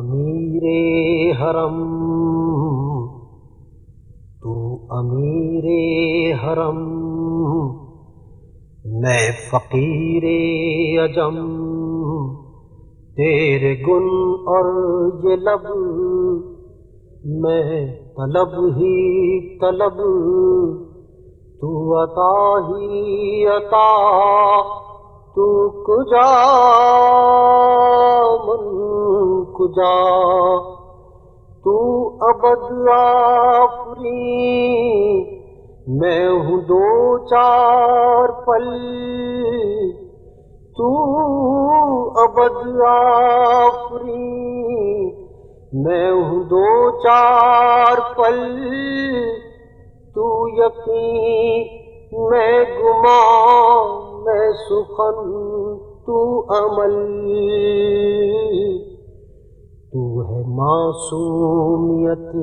امیر حرم، تو امیر حرم، میں فقیر اجم تیرے گن اور یہ لب، میں طلب ہی طلب، تو عطا ہی عطا، تو کجا من کجا تو ابد آفری، میں ہوں دو چار پل۔ تو ابد آفری، میں ہوں دو چار پل۔ تو یقین میں گما میں سخن تو عمل۔ تو معصومیت،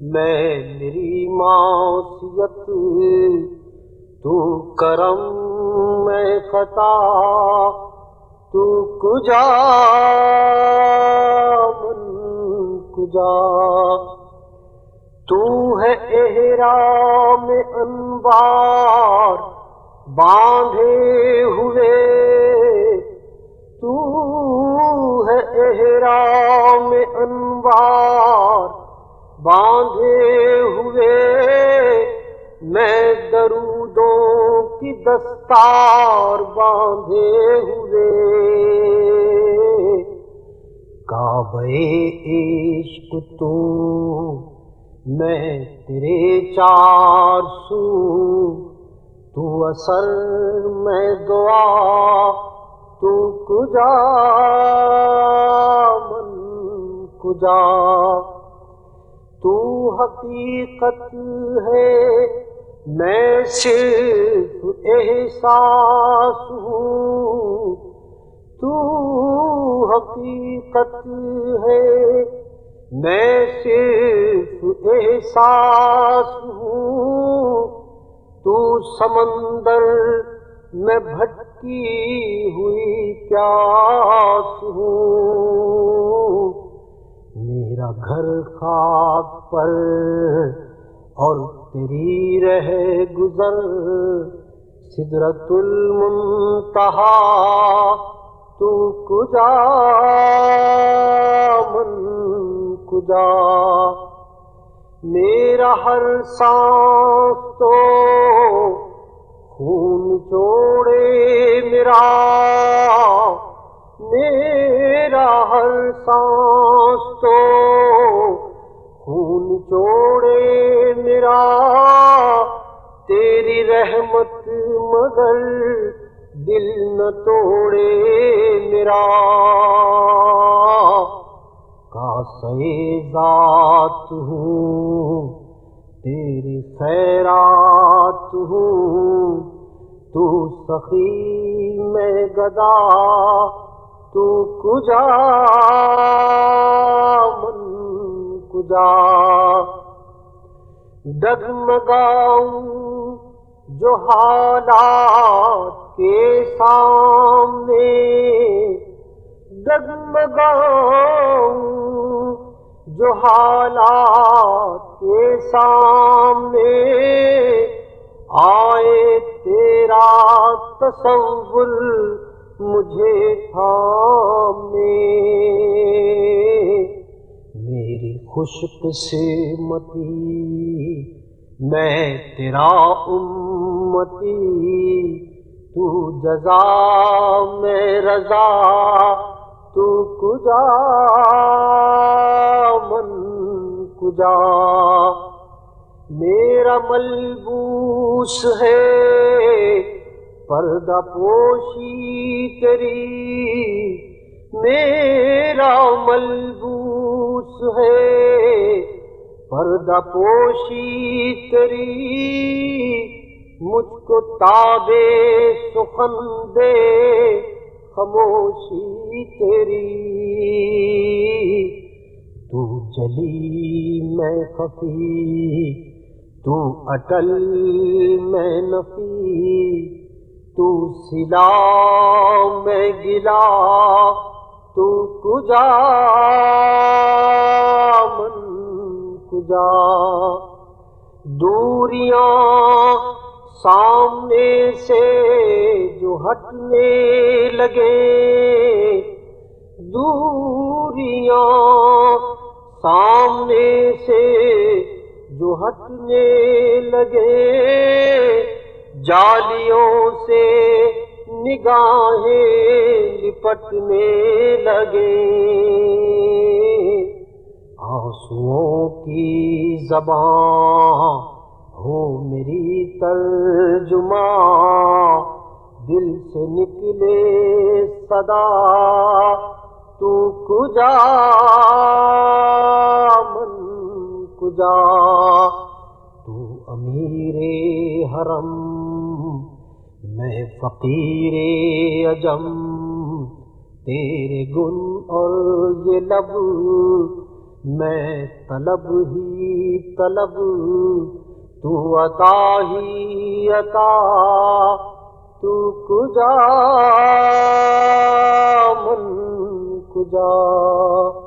میں میری معصیت، تو کرم میں خطا، تو کجا، من کجا۔ تو ہے احرام انبار باندھے ہوئے باندھے ہوئے۔ میں درودوں کی دستار باندھے ہوئے۔ کعبے عشق تو میں تیرے چار سو تو اثر میں دعا، تو کجا، من کجا۔ حقیقت ہے۔ میں صرف احساس ہوں۔ تو حقیقت ہے۔ میں صرف احساس ہوں۔ تو سمندر میں بھٹکی ہوئی پیاس ہوں۔ میرا گھر خاک پر اور تیری رہ گزر، سدرت المنتہا، تو کجا، من کجا؟ میرا ہر سانس تو خون چوڑے میرا میرا ہر سانس تو خون چوڑے میرا تیری رحمت مگر دل نہ توڑے میرا کاسے ذات ہوں تیری خیرات ہوں تو سخی میں گدا تو کجا کجا ڈگمگاؤں جو حالات کے سامنے ڈگمگاؤں جو حالات کے سامنے آئے تیرا تصور مجھے تھامنے میری خشک سے متی، میں تیرا امتی، تو جزا میں رضا، تو کجا من کجا۔ میرا ملبوس ہے، پردہ پوشی تیری میرا ملبوس پردہ پوشی تیری مجھ کو تابے سخن دے، خاموشی تیری تو جلی میں خفی، تو اٹل میں نفی، تو سلا میں گلا، تو کجا۔ کجا دوریاں سامنے سے جو ہٹنے لگے۔ دوریاں سامنے سے جو ہٹنے لگے۔ جالیوں سے نگاہیں لپٹنے لگے۔ کی زبان ہو میری ترجمہ، دل سے نکلے صدا، تو کجا، من کجا؟ تو امیر حرم، میں فقیر اجم، تیرے گن اور یہ لب میں طلب ہی طلب تو عطا ہی عطا تو کجا من کجا۔